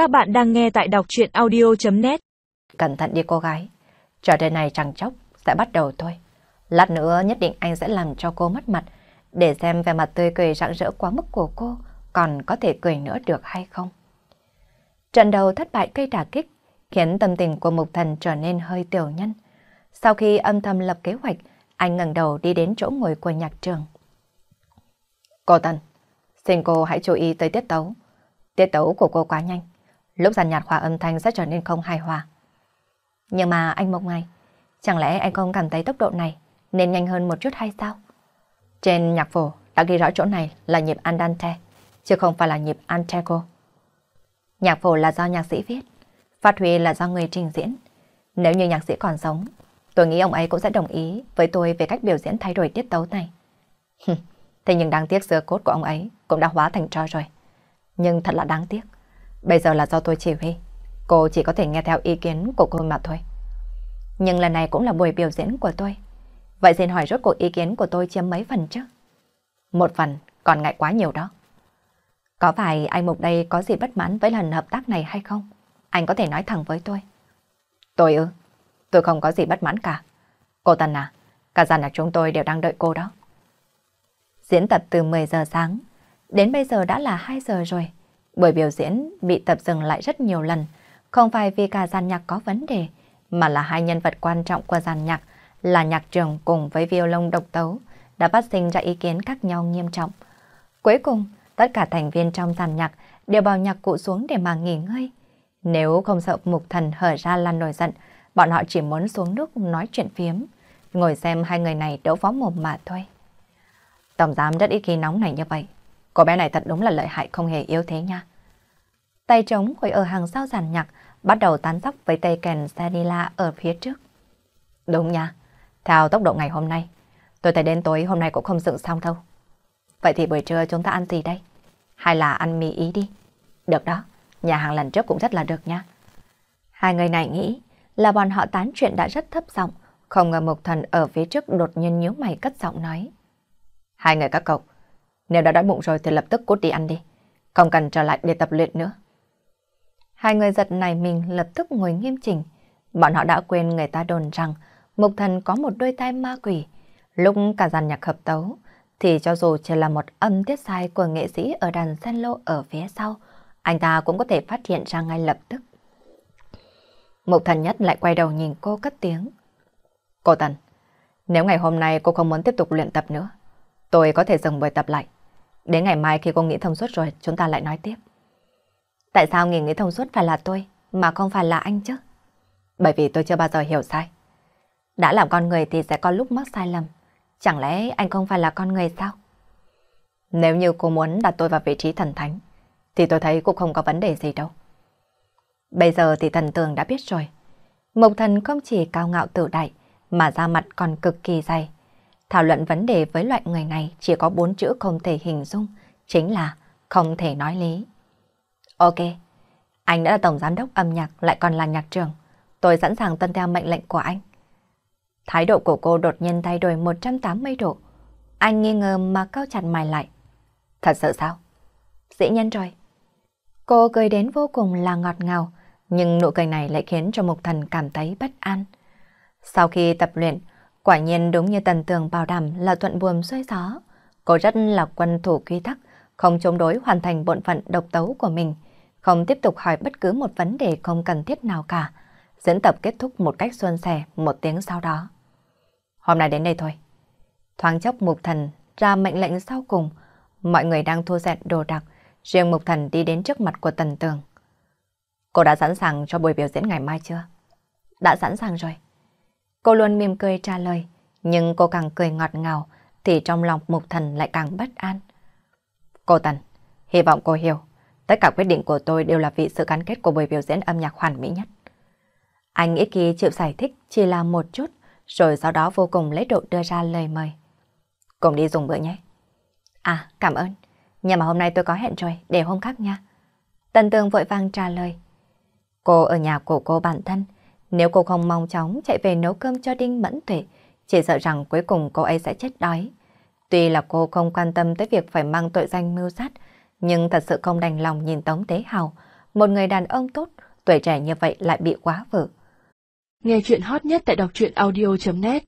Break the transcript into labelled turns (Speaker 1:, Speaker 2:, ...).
Speaker 1: Các bạn đang nghe tại đọc chuyện audio.net
Speaker 2: Cẩn thận đi cô gái. Trò chơi này chẳng chốc sẽ bắt đầu thôi. Lát nữa nhất định anh sẽ làm cho cô mất mặt để xem vẻ mặt tươi cười rạng rỡ quá mức của cô còn có thể cười nữa được hay không. Trận đầu thất bại cây đả kích khiến tâm tình của Mục Thần trở nên hơi tiểu nhân. Sau khi âm thầm lập kế hoạch, anh ngẩng đầu đi đến chỗ ngồi của nhạc trường. Cô Tần, xin cô hãy chú ý tới tiết tấu. Tiết tấu của cô quá nhanh, lúc giàn nhạc hòa âm thanh sẽ trở nên không hài hòa. Nhưng mà anh Mộc Ngày, chẳng lẽ anh không cảm thấy tốc độ này nên nhanh hơn một chút hay sao? Trên nhạc phổ đã ghi rõ chỗ này là nhịp andante, chứ không phải là nhịp antego. Nhạc phổ là do nhạc sĩ viết, phát huy là do người trình diễn. Nếu như nhạc sĩ còn sống, tôi nghĩ ông ấy cũng sẽ đồng ý với tôi về cách biểu diễn thay đổi tiết tấu này. Thế nhưng đáng tiếc xưa cốt của ông ấy cũng đã hóa thành tro rồi. Nhưng thật là đáng tiếc. Bây giờ là do tôi chỉ huy. Cô chỉ có thể nghe theo ý kiến của cô mà thôi. Nhưng lần này cũng là buổi biểu diễn của tôi. Vậy xin hỏi rốt cuộc ý kiến của tôi chiếm mấy phần chứ? Một phần, còn ngại quá nhiều đó. Có phải anh Mục đây có gì bất mãn với lần hợp tác này hay không? Anh có thể nói thẳng với tôi. Tôi ư? Tôi không có gì bất mãn cả. Cô Tân à, cả dàn là chúng tôi đều đang đợi cô đó. Diễn tập từ 10 giờ sáng, đến bây giờ đã là 2 giờ rồi. Buổi biểu diễn bị tập dừng lại rất nhiều lần, không phải vì cả dàn nhạc có vấn đề, mà là hai nhân vật quan trọng của dàn nhạc là nhạc trưởng cùng với violon độc tấu đã phát sinh ra ý kiến khác nhau nghiêm trọng. Cuối cùng, tất cả thành viên trong dàn nhạc đều bảo nhạc cụ xuống để mà nghỉ ngơi. Nếu không sợ mục thần hở ra lan nổi giận, bọn họ chỉ muốn xuống nước nói chuyện phiếm, ngồi xem hai người này đấu võ mồm mà thôi. Tổng giám rất ít khi nóng này như vậy. Cô bé này thật đúng là lợi hại không hề yếu thế nha. Tay trống quay ở hàng sau giàn nhạc, bắt đầu tán dóc với tay kèn Sanila ở phía trước. Đúng nha, theo tốc độ ngày hôm nay, tôi thấy đến tối hôm nay cũng không dựng xong đâu. Vậy thì buổi trưa chúng ta ăn gì đây? Hay là ăn mì ý đi? Được đó, nhà hàng lần trước cũng rất là được nha. Hai người này nghĩ là bọn họ tán chuyện đã rất thấp giọng, không ngờ Mộc Thần ở phía trước đột nhiên nhíu mày cất giọng nói. Hai người các cậu, nếu đã đói bụng rồi thì lập tức cút đi ăn đi, không cần trở lại để tập luyện nữa. Hai người giật này mình lập tức ngồi nghiêm chỉnh. Bọn họ đã quên người ta đồn rằng Mục Thần có một đôi tai ma quỷ. Lúc cả dàn nhạc hợp tấu, thì cho dù chỉ là một âm tiết sai của nghệ sĩ ở đàn cello ở phía sau, anh ta cũng có thể phát hiện ra ngay lập tức. Mục Thần Nhất lại quay đầu nhìn cô cất tiếng. Cô Tần, nếu ngày hôm nay cô không muốn tiếp tục luyện tập nữa, tôi có thể dừng buổi tập lại. Đến ngày mai khi cô nghĩ thông suốt rồi, chúng ta lại nói tiếp. Tại sao nghỉ nghĩ thông suốt phải là tôi, mà không phải là anh chứ? Bởi vì tôi chưa bao giờ hiểu sai. Đã làm con người thì sẽ có lúc mắc sai lầm. Chẳng lẽ anh không phải là con người sao? Nếu như cô muốn đặt tôi vào vị trí thần thánh, thì tôi thấy cũng không có vấn đề gì đâu. Bây giờ thì thần tường đã biết rồi. Mộc thần không chỉ cao ngạo tự đại, mà da mặt còn cực kỳ dày. Thảo luận vấn đề với loại người này chỉ có bốn chữ không thể hình dung, chính là không thể nói lý. Ok, anh đã là tổng giám đốc âm nhạc lại còn là nhạc trưởng. Tôi sẵn sàng tuân theo mệnh lệnh của anh. Thái độ của cô đột nhiên thay đổi 180 độ. Anh nghi ngờ mà cao chặt mày lại. Thật sự sao? Dĩ nhiên rồi. Cô cười đến vô cùng là ngọt ngào, nhưng nụ cười này lại khiến cho Mục Thần cảm thấy bất an. Sau khi tập luyện, quả nhiên đúng như Tần Tường bảo đảm là thuận buồm xuôi gió. Cô rất là quân thủ quy tắc, không chống đối hoàn thành bộn phận độc tấu của mình, không tiếp tục hỏi bất cứ một vấn đề không cần thiết nào cả. Diễn tập kết thúc một cách xuân sẻ một tiếng sau đó. Hôm nay đến đây thôi. Thoáng chốc Mục Thần ra mệnh lệnh sau cùng, mọi người đang thu dọn đồ đạc, riêng Mục Thần đi đến trước mặt của Tần Tường. Cô đã sẵn sàng cho buổi biểu diễn ngày mai chưa? Đã sẵn sàng rồi. Cô luôn mỉm cười trả lời, nhưng cô càng cười ngọt ngào, thì trong lòng Mục Thần lại càng bất an. Cô Tần, hy vọng cô hiểu, tất cả quyết định của tôi đều là vì sự gắn kết của buổi biểu diễn âm nhạc hoàn mỹ nhất. Anh ít khi chịu giải thích chỉ là một chút, rồi sau đó vô cùng lấy độ đưa ra lời mời. Cùng đi dùng bữa nhé. À, cảm ơn. Nhưng mà hôm nay tôi có hẹn rồi, để hôm khác nha. Tần Tường vội vàng trả lời. Cô ở nhà của cô bản thân, nếu cô không mong chóng chạy về nấu cơm cho Đinh Mẫn Tuệ, chỉ sợ rằng cuối cùng cô ấy sẽ chết đói. Tuy là cô không quan tâm tới việc phải mang tội danh mưu sát, nhưng thật sự không đành lòng nhìn Tống Tế Hào, một người đàn ông tốt, tuổi trẻ như vậy lại bị quá vợ.
Speaker 3: Nghe chuyện hot nhất tại đọc truyện audio.net